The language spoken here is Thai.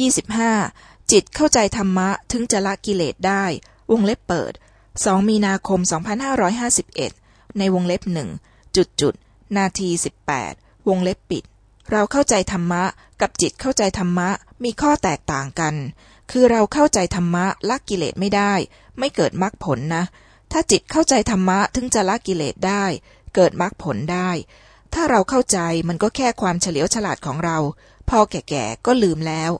ยี่สิบห้าจิตเข้าใจธรรมะถึงจะละกิเลสได้ วงเล็บเปิดสองมีนาคม2551ในวงเล็บหนึ่งจุดจุดนาทีสิบแปดวงเล็บปิด เราเข้าใจธรรมะกับจิตเข้าใจธรรมะมีข้อแตกต่างกัน คือเราเข้าใจธรรมะละกิเลสไม่ได้ ไม่เกิดมรรคผลนะ ถ้าจิตเข้าใจธรรมะถึงจะละกิเลสได้ เกิดมรรคผลได้ ถ้าเราเข้าใจมันก็แค่ความเฉลียวฉลาดของเรา พอแก่ๆก็ลืมแล้ว